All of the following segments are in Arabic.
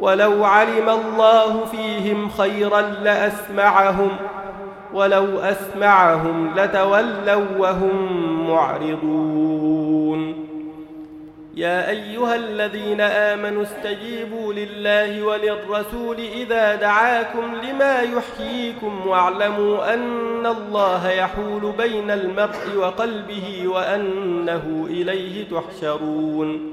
ولو علم الله فيهم خيرا لأسمعهم ولو أسمعهم لتولوا وهم معرضون. يا أيها الذين آمنوا استجيبوا لله وللرسول إذا دعاكم لما يحييكم واعلموا أن الله يحول بين المرء وقلبه وأنه إليه تحشرون.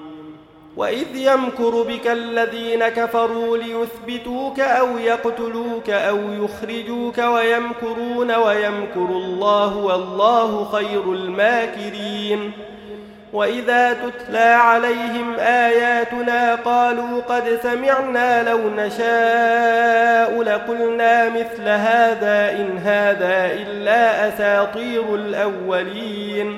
واذ يمكر بك الذين كفروا ليثبتوك أو يقتلوك أو يخرجوك ويمكرون ويمكر الله والله خير الماكرين واذا تتلى عليهم اياتنا قالوا قد سمعنا لو نشاء لقلنا مثل هذا ان هذا الا اساطير الاولين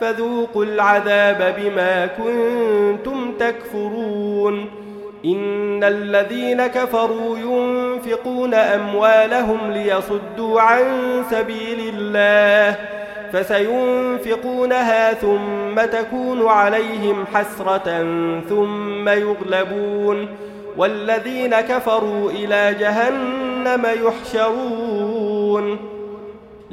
فذوقوا العذاب بما كنتم تكفرون. إن الذين كفروا ينفقون أموالهم ليصدوا عن سبيل الله فسينفقونها ثم تكون عليهم حسرة ثم يغلبون. والذين كفروا إلى جهنم يحشرون.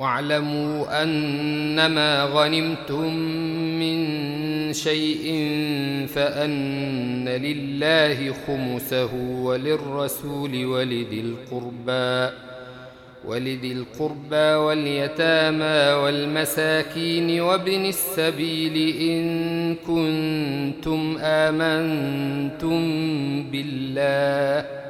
واعلموا أنما غنمتم من شيء فأن لله خمسه وللرسول ولذي القربى ولذي القربى واليتامى والمساكين وابن السبيل إن كنتم آمنتم بالله.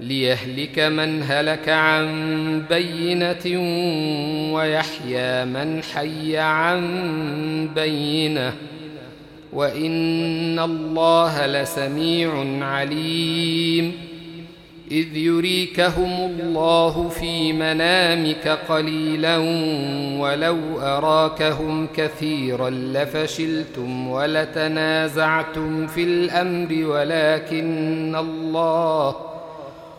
ليهلك من هلك عن بينة ويحيى من حي عن بينة. وإن الله لسميع عليم. إذ يريكهم الله في منامك قليلا ولو أراكهم كثيرا لفشلتم ولتنازعتم في الأمر ولكن الله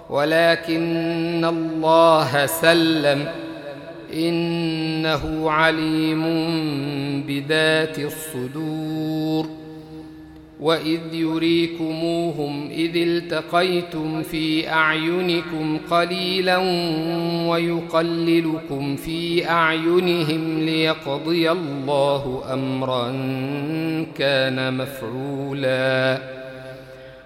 ولكن الله سلم إنه عليم بذات الصدور. وإذ يريكموهم إذ التقيتم في أعينكم قليلا ويقللكم في أعينهم ليقضي الله أمرا كان مفعولا.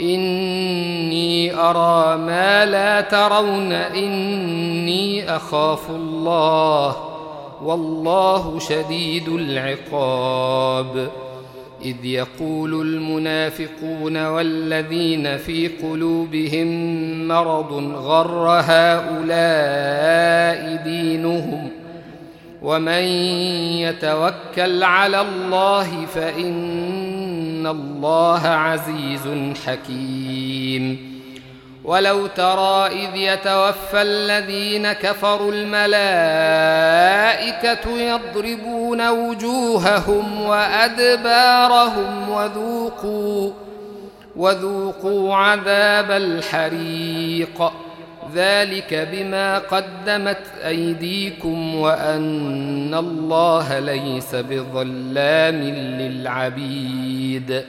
إني أرى ما لا ترون إني أخاف الله والله شديد العقاب. إذ يقول المنافقون والذين في قلوبهم مرض غر هؤلاء دينهم؟ ومن يتوكل على الله فإن الله عزيز حكيم. ولو ترى إذ يتوفى الذين كفروا الملائكة يضربون وجوههم وأدبارهم وذوقوا وذوقوا عذاب الحريق. ذلك بما قدمت أيديكم وأن الله ليس بظلام للعبيد.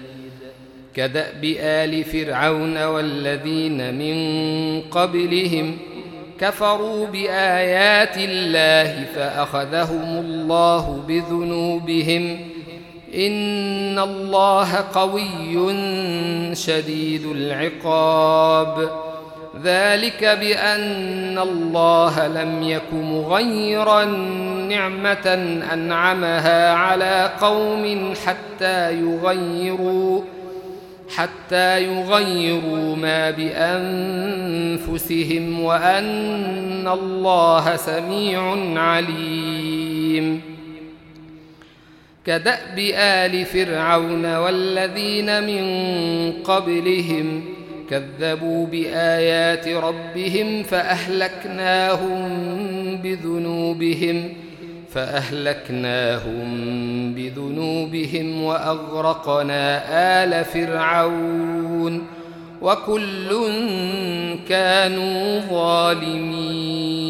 كدأب آل فرعون والذين من قبلهم كفروا بآيات الله فأخذهم الله بذنوبهم. إن الله قوي شديد العقاب. ذلك بأن الله لم يك مغيرا نعمة أنعمها على قوم حتى يغيروا حتى يغيروا ما بأنفسهم وأن الله سميع عليم. كدأب آل فرعون والذين من قبلهم كذبوا بآيات ربهم فأهلكناهم بذنوبهم فأهلكناهم بذنوبهم وأغرقنا آل فرعون وكل كانوا ظالمين.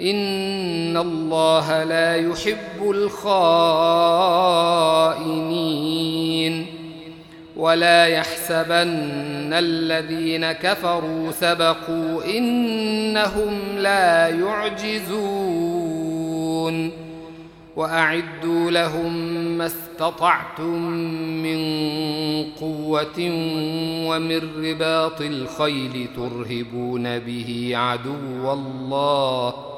ان الله لا يحب الخائنين ولا يحسبن الذين كفروا سبقوا انهم لا يعجزون واعدوا لهم ما استطعتم من قوه ومن رباط الخيل ترهبون به عدو الله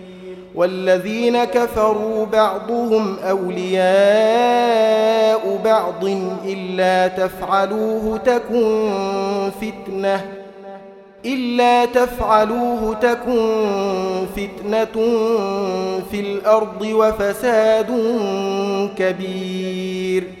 والذين كفروا بعضهم أولياء بعض إلا تفعلوه تكن فتنة إلا تفعلوه تكن فتنة في الأرض وفساد كبير.